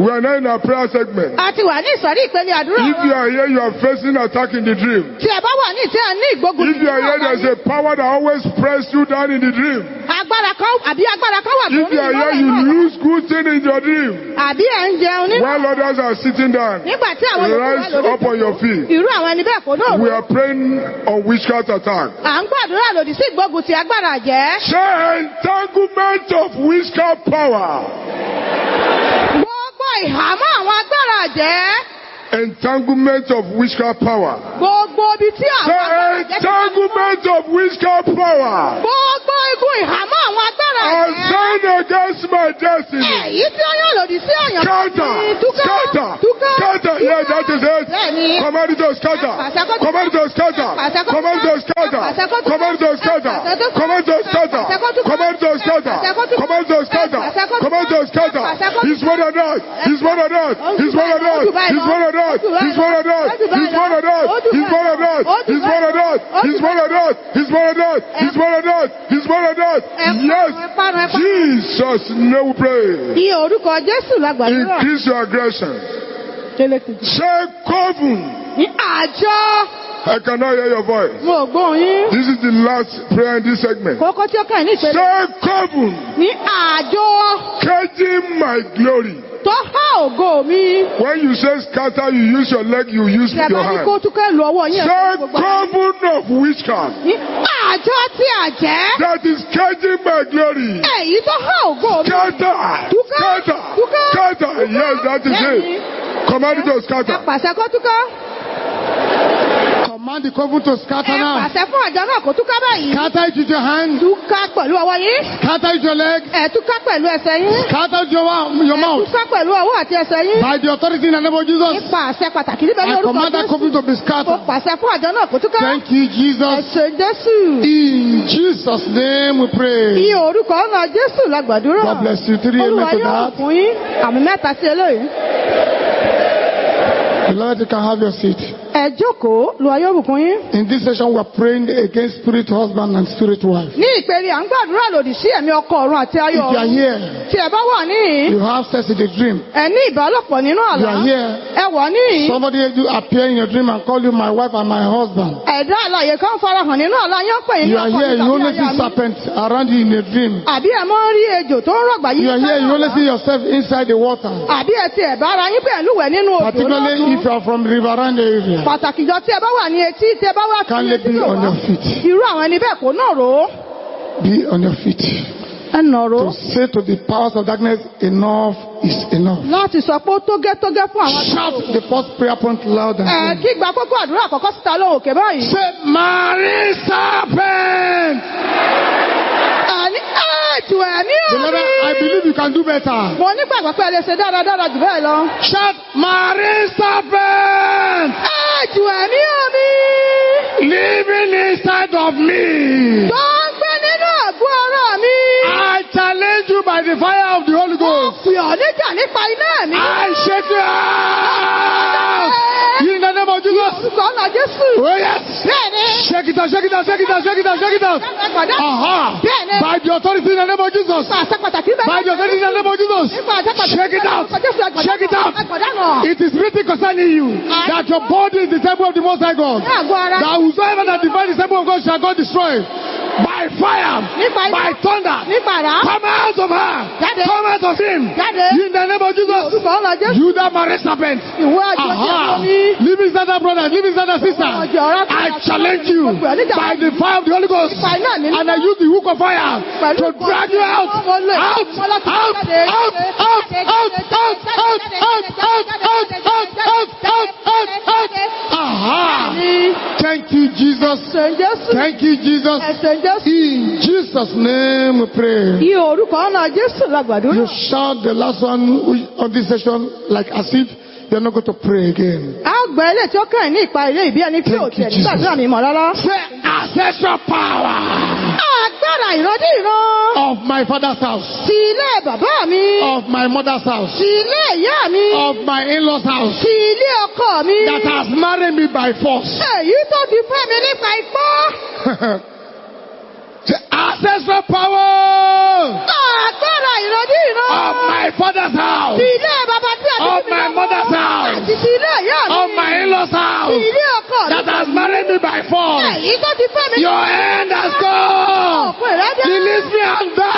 We are now in our prayer segment. a ti wà ní ìsọ̀rí ìpele àdúrà If you are here, you are facing attack in the dream. tí ẹ bá wà ní ìtẹ́ ẹ ní ìgbógun If you are here, there's a power that always press you down in the dream. agbára kan àbí agbára kan wà tó If ní you are here, you náà lose good thing in your dream. àbí ẹ̀ ń jẹun nínú While others are sitting down, nígbà tí àwọn wà rise up on your feet. irú àwọn ẹni bẹ́ẹ̀ kò náà We are praying on witchcraft attack. à ń gbàdúrà lòdì sí ìgbógun ti agbára jẹ́ Say entanglement of witchcraft power. Ìhàmọ́ àwọn agbára jẹ́ Entanglement of witchcraft power. gbogbo ibi tí àwọn agbára jẹ́ ti máa ń mú. entanglement of witchcraft power. gbogbo igun ìhàmọ́ àwọn agbára jẹ́ Assigned against my destiny. èyí tí ó yàn lòdì sí ọ̀yàn Scatter, scatter, scatter. Yes, that is it. bẹ́ẹ̀ni Command to scatter. Command to scatter. Command to scatter. Command to scatter. Command it to one of us. He's one of us. He's one of us. He's one of us. He's one of us. He's one of us. He's one of us. He's one of us. He's one of us. He's one of us. He's one of us. Yes. Jesus' name we pray. orúkọ jésù Increase your aggression. Ní àjọ I cannot hear your voice. mo gbóhùn yín This is the last prayer in this segment. kókó tí ó kàn ní ní àjọ my glory. Tó há ògo mi When you say scatter, you use your leg, you use your bá ní kó hand. túkẹ́ lu ọwọ́ yín ẹ Say coven of witchcraft. ní àjọ tí àjẹ́ That is caging my glory. èyí tó há ògo mi Scatter. Scatter. Scatter. Yes, that is it. Command to scatter. pàṣẹ kó túká Command the coven to ẹ scatter now. pàṣẹ fún àjọ náà kó túká báyìí Scatter it with your hand. túká pẹ̀lú ọwọ́ yín Scatter it with your leg. ẹ túká pẹ̀lú ẹsẹ̀ yín Scatter it with your, mou- your ẹ mouth. túká pẹ̀lú ọwọ́ àti ẹsẹ̀ yín By the authority in the name of Jesus. nípa àṣẹ pàtàkì níbẹ̀ ní I orúkọ command that jésù coven to be mo scattered. pàṣẹ fún àjọ náà kó túká Thank you, Jesus. ẹ̀sẹ̀ jésù In Jesus' name we pray. orúkọ ọ̀nà jésù lágbàdúrà God bless you. Three olúwa amen to yóò that. fún yín àmì mẹ́ta sí eléyìí Beloved, you can have your seat. Ẹ jókòó yóò bùkún yín. In this session, we are praying against spirit husband and spirit wife. ní ìpele à ń gbàdúrà lòdì sí ẹ̀mí ọkọ ọ̀run àti If ayọ̀ you are here, tí ẹ bá wà níhìn you have sex in a dream. ẹ ní ìbálòpọ̀ nínú You àlá are here. ẹ wà níhìn Somebody do appear in your dream and call you my wife and my husband. ẹ̀dá àlàyé kan farahàn nínú àlá yẹn pè ní You are ọkọ here, mi you only tàbí see aya mi serpent around you in a dream. àbí ẹ ń rí ejò tó ń rọ̀gbà yí You are here, you only see yourself inside the water. àbí ẹ ti ẹ̀bá ara yín pẹ̀lú wẹ̀ nínú odò Particularly if you are from Riveranda area. Pàtàkì jọ tí ẹ bá wà ní etí tí ẹ bá wà sí Kindly etí tó on wá irú àwọn ẹni bẹ́ẹ̀ kò náà rò ó Be on your feet. ẹ nà rò ó To say to the powers of darkness, enough is enough. láti sọ pé ó tógẹ́ tógẹ́ fún àwọn Shout the first prayer point loud and ẹ clear. kí gba kókó àdúrà àkọ́kọ́ síta lóhùn òkè báyìí. Say, Marine serpent! Àní ẹ̀jù ẹ̀mí Beloved, òní. I believe you can do better. Mo nígbàgbọ́ pé ẹ lè ṣe dáradára jù bẹ́ẹ̀ lọ. Shout, Marine serpent! Ẹ̀jù ẹ̀mí òní. Living inside of me. Tó ń gbé nínú àgọ́ ara mi. I challenge you by the fire of the Holy Ghost. Pè ọ́ níjà nípa iná ẹ̀mí. I shake you out. Of Jesus. Orúkọ ọ̀nà Jésù. Oh yes. Bẹ́ẹ̀ni. Shake it out, shake it out, shake it out, shake it out, shake it. Ẹgbẹ̀dá. Aha. Bẹ́ẹ̀ni. By the authority in the name of Jesus. Pàtàkì bẹ́ẹ̀. By the authority in the name of Jesus. Shake it ẹgbẹ̀dá. Shake it náà. It is written concerning you that your body is the temple of the Most High God. That whosoever that divides the temple of God shall God destroy. By fire, Nípa iná. by thunder, Nípa àrá. come out of her, Jáde. come out of him. Jáde. In the name of Jesus. Orúkọ ọ̀nà Jésù. You that married serpent. Ìwọ àjọ tí a ní. Living brother, brother, living brother, sister. Ọjọ́ ọ̀rá tí I challenge you by the fire of the Holy Ghost. Nípa iná mi. And I use the hook of fire to drag you out. Out, out, out, out, out, out, out, out, out, out, out, out, out, out, out, out. Aha. Thank you, Jesus. Thank you, Jesus. Jésù. In Jesus' name we pray. Orúkọ Jésù. You shout the last one of this session like as if you're not going to pray again. A ó gbọ́ ilé tí ó kàn ní ìpa ilé ìbí ẹni tí ò Thank you, Jesus. mọ̀ rárá. Say ancestral power Agbára ìrọ́dí ìran. of my father's house, Ti ilé bàbá mi. of my mother's house, Ti ilé ìyá mi. of my in-laws house Ti ilé ọkọ mi. that has married me by force. Èyí tó fi fẹ́ mi nípa ipá. ancestral power of my father's house. of my mother's house. of my in-laws house. that has married me by force. your hand has come. release me and go.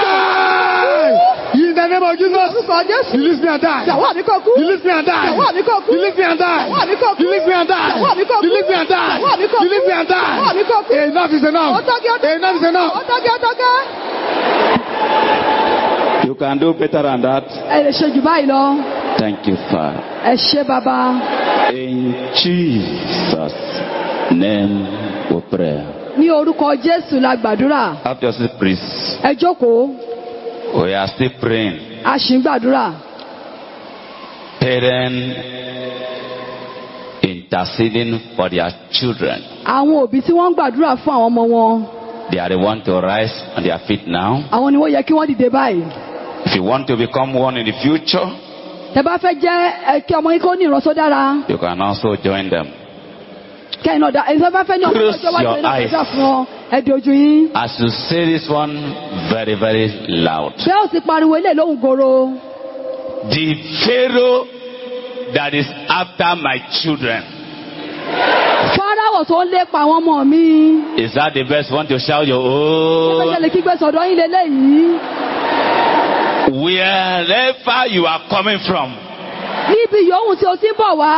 Jesus. Orúkọ Jésù. Release me and die. Ìyàwó mi kò kú. Release me and die. Ìyàwó mi kò kú. Release me and die. Ìyàwó mi kò kú. Release me and die. Ìyàwó mi kò kú. Release me and die. Ìyàwó mi kò kú. Release me and Ìyàwó mi kò kú. die. Enough is Ó enough. ó. Enough is enough. Ó ó. You can do better than that. Ẹ lè ṣe jù báyìí lọ. Thank you, Father. Ẹ ṣé bàbá. In Jesus' name we pray. Ní orúkọ Jésù la gbàdúrà. Have your seat, please. Ẹ jókòó. We are still praying. A ṣì ń gbàdúrà. Parents interceding for their children. Àwọn òbí tí wọ́n ń gbàdúrà fún àwọn ọmọ wọn. They are the one to rise on their feet now. Àwọn ni wọ́n yẹ kí wọ́n dìde báyìí. If you want to become one in the future, Tẹ bá fẹ́ jẹ́ kí ọmọ yín kó ní ìránṣọ́ dára. you can also join them. Dá ẹni tó bá fẹ́ ní ọmọ tó wájú eyes. gbàdúrà fún ọ. Ẹ di ojú yín. As you say this one very, very loud. Bẹ́ẹ̀ ò sì pariwo ilé lóhùn goro. The Pharaoh that is after my children. Fáráwọ̀ tó ń lépa àwọn ọmọ mi. Is that the best one to shout your Ṣé own? lè kígbe sọ̀dọ̀ yín leléyìí? Wherever you are coming from, Níbi yòówù tí o ti ń bọ̀ wá.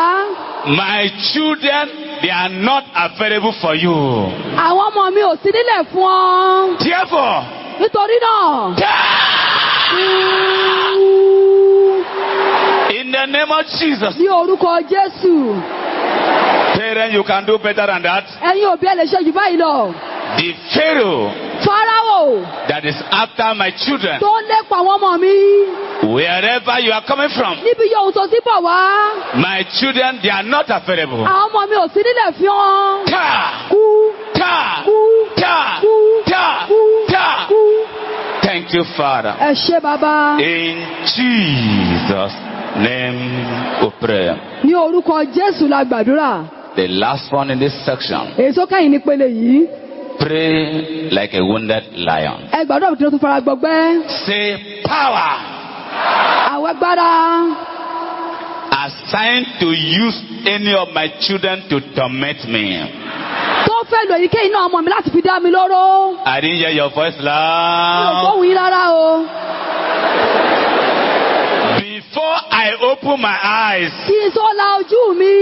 my children, they are not available for you. Àwọn ọmọ mi ò sí nílẹ̀ fún ọ. Therefore, Nítorí náà. in the name of Jesus, Ní orúkọ Jésù. parents, you can do better than that. Ẹ̀yin òbí ẹ lè ṣe jù báyìí lọ. The Pharaoh that is after my children, tó ń lépa àwọn ọmọ mi. wherever you are coming from, Níbi yòówù tó ti bọ̀ wá. my children, they are not available. Àwọn ọmọ mi ò sí nílẹ̀ fún ọ. Ta, Kú. ta, Kú. ta, Kú. ta, Kú. ta. Kú. Thank you, Father. Ẹ ṣé bàbá. In Jesus' name we pray. Ní orúkọ Jésù la gbàdúrà. The last one in this section. Tó kẹ́yìn nípele yìí. Pray like a wounded lion. Ẹ gbàdúrà bí tó fara gbọgbẹ́. Say power Àwọn agbára assigned to use any of my children to torment me. tó fẹ́ lò èyíkéyìí náà ọmọ mi láti fi dá mi lóró. I didn't hear your voice Mi ò loud. gbóhùn yín rárá o. Before I open my eyes, Kí n tó la ojú mi.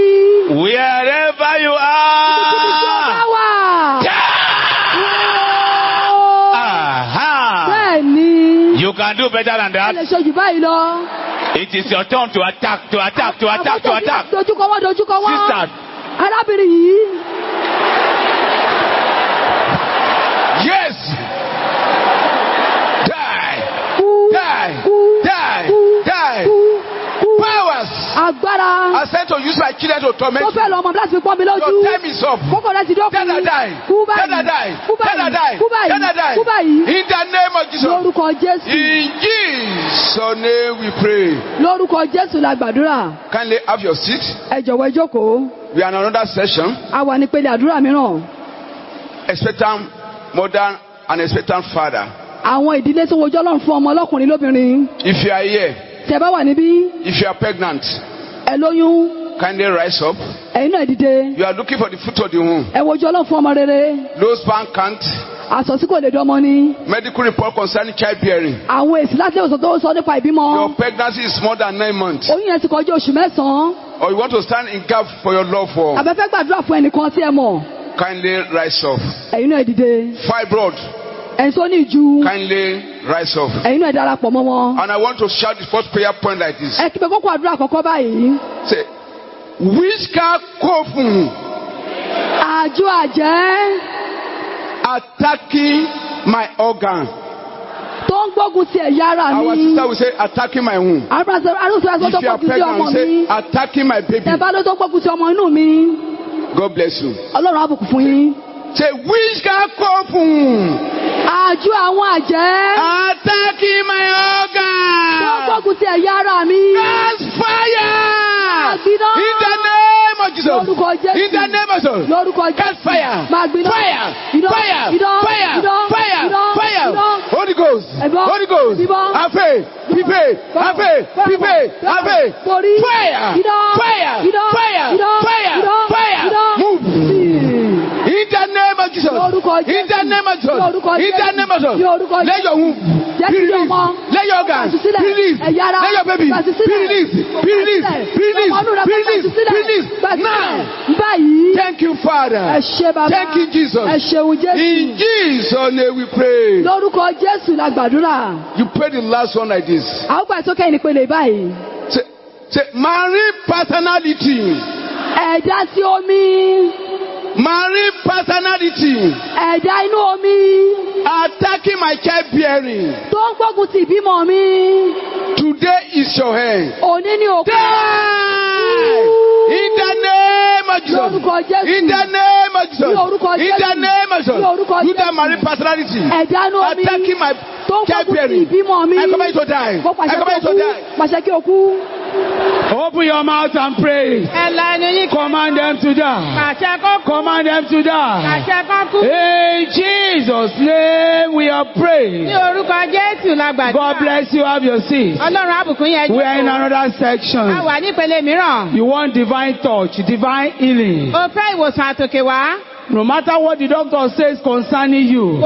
wherever you Ibi tí bá are, wà. aha, Bẹ́ẹ̀ ni. you can do better than Ẹ that. lè ṣe jù báyìí lọ. It is your turn to attack, to attack, to attack, to attack. dojúkọ wọ́n dojúkọ wọ́n. Sister, Arábìnrin yìí. yes. Die, Kú. die, Kú. die, Kú. die. Kú. Kú. Powers Agbára. are sent to use my children to torment Tó fẹ́ lọ ọmọ mi láti fi pọ́n mi lójú. Your time is up. Kókò rẹ ti dọ́kun. Her die. Kú báyìí. Kú báyìí. die. Kú báyìí. Her die. Kú báyìí. In the name of Jesus. Lórúkọ Jésù. In Jesus' name we pray. Lórúkọ Jésù la gbàdúrà. Kindly have your seat. Ẹ jọ̀wọ́ ẹ jókòó. We are in another session. A wà nípele àdúrà mìíràn. Expectant mother and expectant father. Àwọn ìdílé tó wojú Ọlọ́run fún ọmọ ọlọ́kùnrin lóbìnrin. If you are here, Tẹ bá wà níbí, if you are pregnant, ẹ lóyún, kindly rise up. ẹ̀yin náà dìde. You are looking for the fruit of the womb. Ẹ wojú Ọlọ́run fún ọmọ rere. Low sperm count, Àsọ̀ tí kò lè dọ́mọ ni. medical report concerning childbearing. Àwọn èsì láti ìwòsàn tó sọ nípa ìbímọ. Your pregnancy is more than nine months. Oyún yẹn ti kọjá oṣù mẹ́sàn-án. Or you want to stand in gap for your love for. Àbẹ́fẹ́ gbàdúrà fún ẹnìkan tí ẹ mọ̀. Kindly rise up. Ẹ̀yin náà dìde. Fibroid, Tó ní ìju. kindly rise up. Ẹ̀yin náà darapọ̀ mọ́ wọn. And I want to shout the first prayer point like this. Ẹ kí pé kókó àdúrà àkọ́kọ́ báyìí. Say, witchcraft coven Àjọ àjẹ́ attacking my organ. tó ń gbógun ti ẹ̀yà ara Our mi. sister will say attacking my womb. Arúgbó arúgbó tó If you are gbógun ti pregnant, ọmọ will say mi. attacking my baby. Tẹ bá ló tó gbógun ti ọmọ inú mi. God bless you. Ọlọ́run á bùkún fún yín. Say witchcraft coven Àjọ àwọn àjẹ́ attacking my tó organ. gbógun ti ẹ̀yà ara mi. Catch fire Àgbiná. in the name of Jesus. Lórúkọ Jésù. In the name of Jesus. Lórúkọ Jésù. fire. Máa gbiná. Fire. Iná. Fire. Iná. Fire. Iná. Fire. Iná. Fire. Iná. Holy Ghost. Ẹ̀bọ. Holy Ghost. Bíbọ́. Afe. Pipe. Afe. Pipe. Afe. Torí. Fire. Iná. Fire. Iná. Fire. Iná. Fire. Iná. Fire. Move. Of Jesus. In the name of Jesus. Ní In the name of Jesus. Ní Let your womb be released. Let your organs sílẹ̀. be released. Let your baby be released. Be released. Be released. Be released. Now. Thank you, Father. ṣé. Thank you, Jesus. In Jesus' name we pray. Lórúkọ Jésù la gbàdúrà. You pray the last one like this. Àwọn gbà sókè ìnípele báyìí. Say, say marine personality. Ẹ̀dá sí omi. Marine personality Ẹ̀dá inú omi. attacking my childbearing. Tó ń gbógun ti ìbímọ mi. Today is your hand. Òní ni òkú. In the name of Jesus. Lórúkọ Jésù. In the name of Jesus. Ní orúkọ In Jésù. the name of Jesus. Ní orúkọ You that Jésù. marine personality Ẹ̀dá inú omi. attacking my Tó ń gbógun ti ìbímọ mi. I command you to die. Mo I pàṣẹ kí o kú. to die. Pàṣẹ kí o kú. Open your mouth and pray. Command them to die. Command them to die. In Jesus' name we are praying. God bless you. Have your seat. We are in another section. You want divine touch, divine healing. No matter what the doctor says concerning you,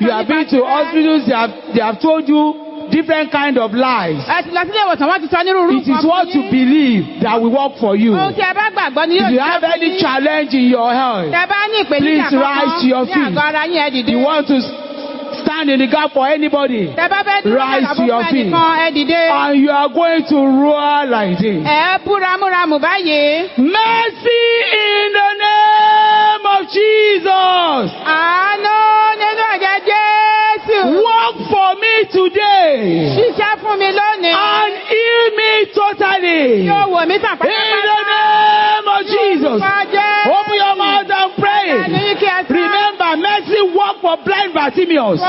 you have been to hospitals, they have, they have told you different kind of lies. Ẹ ti lọ sílé ìwòsàn wọ́n ti sọ nírúurú It is what you believe that will work for you. Ohun tí ẹ bá gbàgbọ́ ni yóò If you jẹ́ have fún any yín. challenge in your health, Tẹ bá ní ìpèníjà Please rise to your kankan ní feet. àgọ́ ara yín ẹ dìde. you want to stand in the gap for anybody, Rise to fún your feet. and you are going to roar like this. Mercy in the name of Jesus. Àánú nínú ẹ̀jẹ̀ Jésù. Work for me today Ṣiṣẹ́ fún mi lónìí. and heal me totally. Yóò wò mí tàn In the name of Jesus. Open your mouth and pray. Remember, mercy work for blind Bartimaeus.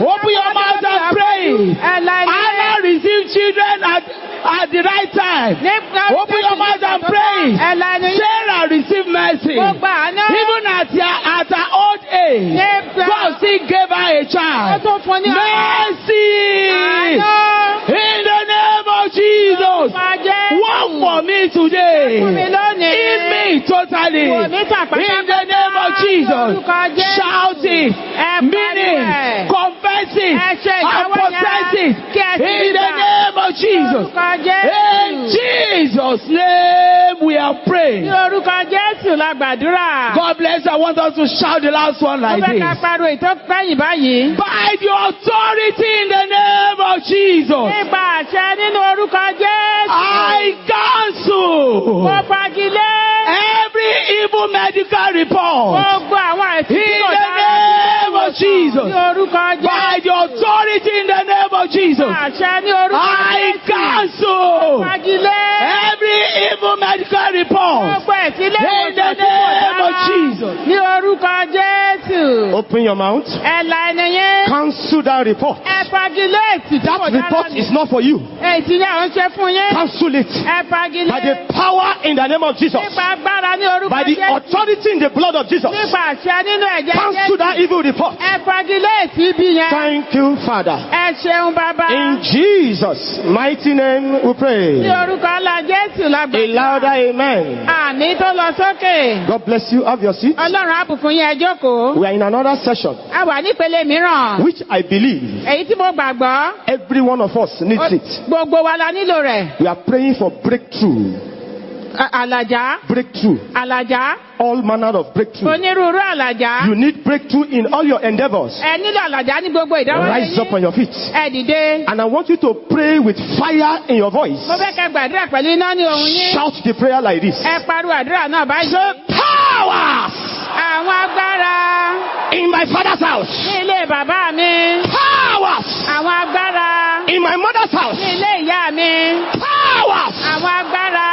Open your mouth and pray. Anna received children at, at the right time. Fún ní Mercy! In the name of Jesus. Work for me today. Fún mi lónìí. Heal me totally. Wò mí tàn In the name of Jesus. Shout it. Meaning. Confess it. And possess it. In the name of Jesus. Gbàdúrà. God bless. I want us to shout the last one like fẹ́ ká this. pariwo ìtọ́pẹ́yìn báyìí. By the authority in the name of Jesus, Nípa àṣẹ nínú orúkọ Jésù. I cancel Mo fagilé. every evil medical report. Gbogbo àwọn àìsí tí In the name of Jesus. Ní orúkọ By Jésù. the Jesus, I cancel every evil medical report. In the name of. Jesus. Ní Jésù. Open your mouth. Ẹ la ẹnu yín. Cancel that report. Ẹ fagilé That report is not for you. Èsì ni àwọn ṣe fún yín. Cancel it. Ẹ fagilé. By the power in the name of Jesus. Nípa agbára ní orúkọ By the Jésù. authority in the blood of Jesus. Nípa àṣẹ nínú ẹ̀jẹ̀ Cancel Jésù. that evil report. Ẹ fagilé ibi yẹn. Thank you, Father. Ẹ ṣeun bàbá. In Jesus' mighty name we Ní pray. orúkọ ńlá Jésù la A gbàdúrà. louder amen. Àmì tó lọ sókè. God bless you. Have your seat. Ọlọ́run àbùkún yẹn jókòó. We are in another session, A wà nípele mìíràn. which I believe Èyí tí mo gbàgbọ́. every one of us needs it. Gbogbo wa la nílò rẹ̀. We are praying for breakthrough. Àlàjá. Breakthrough. Àlàjá. All manner of breakthrough. Onírúurú àlàjá. You need breakthrough in all your endeavors. Ẹ nílò àlàjá ní gbogbo ìdáwọ́lé Rise up on your feet. Ẹ dìde. And I want you to pray with fire in your voice. Mo fẹ́ kẹ́ gbàdúrà pẹ̀lú iná ní ohun yín. Shout the prayer like this. Ẹ pariwo àdúrà náà báyìí. Say, powers Àwọn agbára in my father's house. ní ilé bàbá mi. Powers Àwọn agbára in my mother's house. ní ilé ìyá mi. Powers Àwọn agbára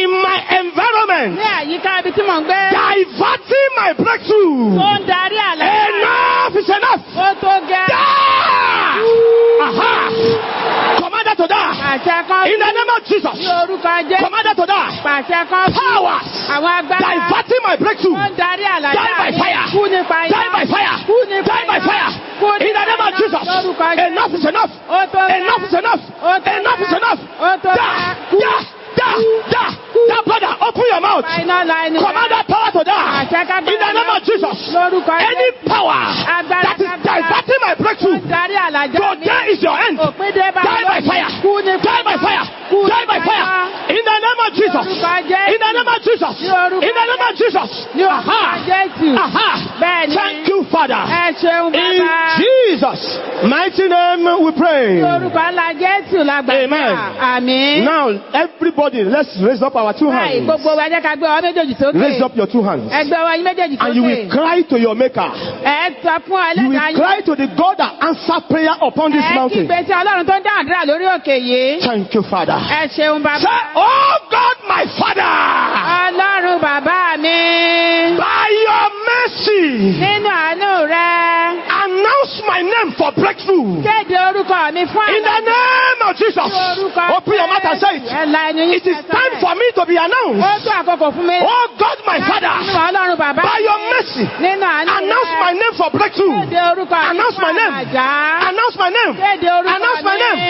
in my environment. ní àyíká ibi tí mò ń gbé. Diverting my breakthrough. Tó ń darí àlàjá. Enough is enough. Ó tó gẹ́. Die! Aha! Commanded to die. Pàṣẹ kan In the name of Jesus. ní orúkọ Jésù. Commanded to die. Pàṣẹ kan Powers àwọn agbára diverting my breakthrough. darí Die by fire. Kú. Die by fire. Kú Die by fire. Kú In the name of. Jesus. Lórúkọ Jésù. Enough is enough. Ó tó gẹ́. Enough is enough. Ó tó Enough is enough. Ó tó gẹ́. Kú. Da, da, da, brother, open your mouth. Pa iná la ẹnu Command that power to die. In the name of Jesus. Any power that is diverting my breakthrough. Today is your end. Òpin dé bá Die by fire. Die by fire. Die by fire. In the name of Jesus. In the name of Jesus. In the name of Jesus. Aha. Aha. Thank you, Father. In bàbá. Jesus' mighty name we pray. Amen. Amen. Now, everybody, let's raise up our two hands. Raise up your two hands. And you will cry to your Maker. You will cry to the God that answered prayer upon this mountain. Thank you, Father. Say, Oh God, my Father. By your mercy. Announce my name for breakthrough. Kéde orúkọ mi fún In the name of Jesus. Open your mouth and say it. Ẹ la yín It is time for me to be Ó announced. tó àkókò fún mi. Oh God, my Father, Ọlọ́run bàbá by your mercy, Nínú announce my name for breakthrough. Kéde orúkọ mi Announce my fún name. Announce my name. Kéde orúkọ Announce my name.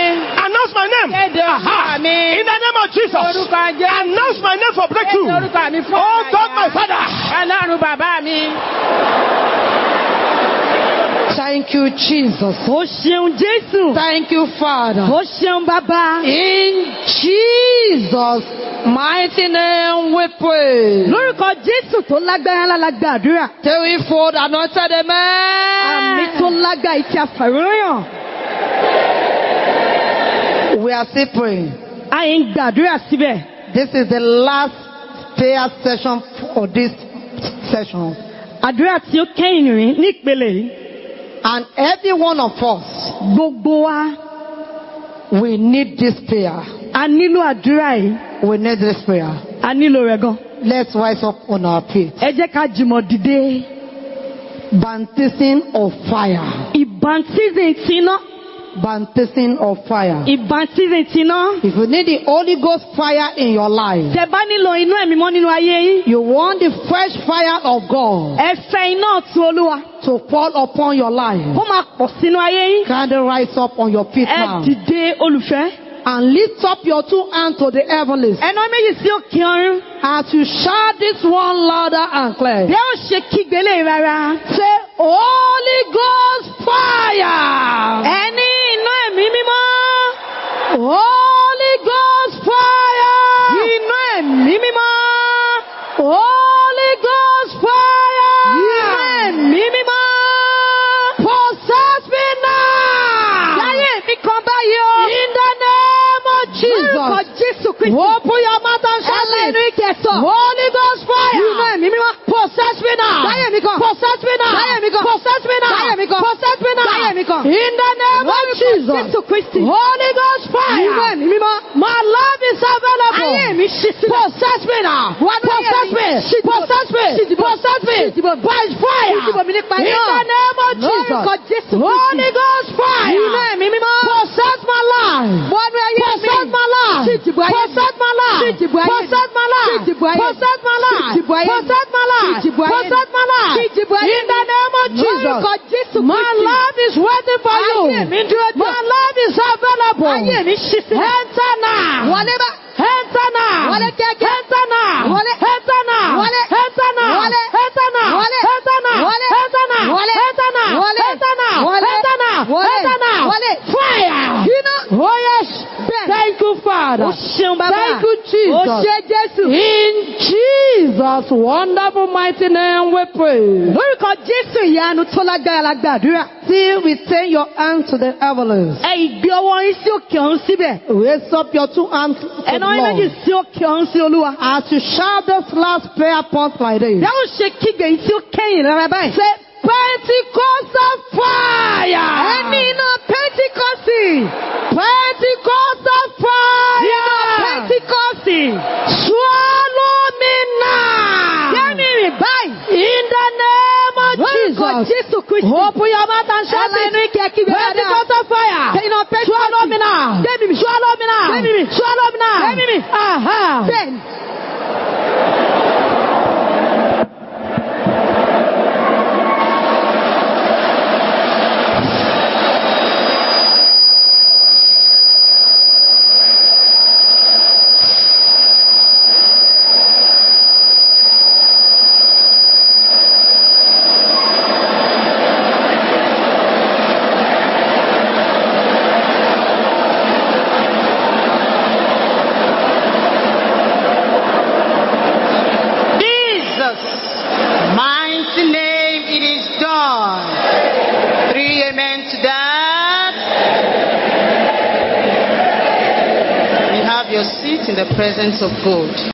Announce my name. Kéde orúkọ mi. In the name of Jesus. Orúkọ. Announce my name for Kéde breakthrough. orúkọ mi fún Oh. God, my Father. Ọlọ́run bàbá mi. Thank you, Jesus. Ó ṣeun Jésù. Thank you, Father. Ó ṣeun bàbá. In Jesus' mighty name we pray. Lórúkọ Jésù tó lágbára ńlá la gbàdúrà. Threefold anointed Àmì tó amen. lágbá ìtì àfàròyàn. We are still praying. A yìí ń gbàdúrà síbẹ̀. This is the last prayer session for this session. Àdúrà tí ó kẹ́yìn rìn ní ìpele yìí. And every one of us, Gbogbo wa we need this prayer. a nílò àdúrà yìí. We need this prayer. A nílò rẹ̀ gan. Let's rise up on our feet. Ẹ jẹ́ ká jùmọ̀ dìde. Baptism of fire. Ìbántí ti iná. Baptism of fire. Ìbántí ti iná. If you need the Holy Ghost fire in your life, Tẹ bá nílò inú ẹ̀mí mọ́ nínú ayé yín. you want the fresh fire of God Ẹ fẹ́ iná ọ̀tún Olúwa. to fall upon your life. Kó máa pọ̀ sínú ayé yín. Can you rise up on your feet Ẹ now dìde olùfẹ́. and lift up your two hands to the heavens Ẹnu méjì sí òkè ọ̀run. as you shout this one louder and clear. Bí ó ṣe kígbe lé rárá. Say, Holy Ghost fire! Ẹni iná ẹ̀mí mímọ́. Holy Ghost fire! Iná ẹ̀mí mímọ́. Holy Ghost fire. Iná ẹ̀mí mímọ́. Possess me now! Láyé mi kan báyìí o. In the name of Lórúkọ Jesus. Jésù Kristi. Open your mouth and shout Ẹlẹ́nu it. ìkẹsọ̀. Holy Ghost fire! Iná ẹ̀mí mímọ́. Possess me now! Láyé mi kan. Possess me now! Láyé mi kan. Possess me now! Láyé mi kan. Possess me now! Láyé mi kan. In the name of Jesus. Jésù Kristi. Holy Ghost fire! mímọ́. My love is available. Ayé mi ṣí sílẹ̀. Possess me now. Wà Possess me. Possess me. Possess me. By fire. In the name of Jesus. Holy. Ghost fire. Mímọ́. Possess my life. Wọnú ayé mi. Possess my life. Possess my life. Possess my life. Possess my life. Possess my life. Ṣí ìdìbò ayé mi. Possess my life. Ṣí ìdìbò ayé In mi. the name of Jesus. Lórúkọ Jésù My Kristi. love is waiting for you. Ayé mi dúró dè. My love is available. Ayé mi ṣí sílẹ̀. Enter now. Wọlé bá. Enter now. Wọlé kíákíá. Enter now. Wọlé. Enter now. Wọlé. Enter now. Wọlé. Enter now. Wọlé. Enter now. Wọlé. Enter now. Wọlé. Enter now. Wọlé. Enter now. Wọlé. Enter now. Wọlé. Enter now. Wọlé. Fire. Iná. Oh yes. Bẹ́ẹ̀. Thank you, Father. Ó ṣeun bàbá. Thank you, Jesus. Jesus' wonderful mighty name we pray. Lórúkọ Jésù ìyanu tó lágbára la gbàdúrà. Still retain your hands to the heavens. Ẹ ìgbé ọwọ́ yín sí òkè ọ̀run síbẹ̀. Raise up your two hands to the Ẹnu yín méjì Lord. sí òkè ọ̀run sí Olúwa. As you shout this last prayer point like this. Dáhùn ṣe kígbe yìí tí ó kẹ́yìn rárá báyìí. Say, Pentecostal fire! Ẹni iná Pẹ́ntíkọ́sì. Pentecostal fire! house. Open your mouth and shout it. Where's the cut of fire? Swallow me now. Swallow me now. Swallow me now. Aha. Then. Presence of God.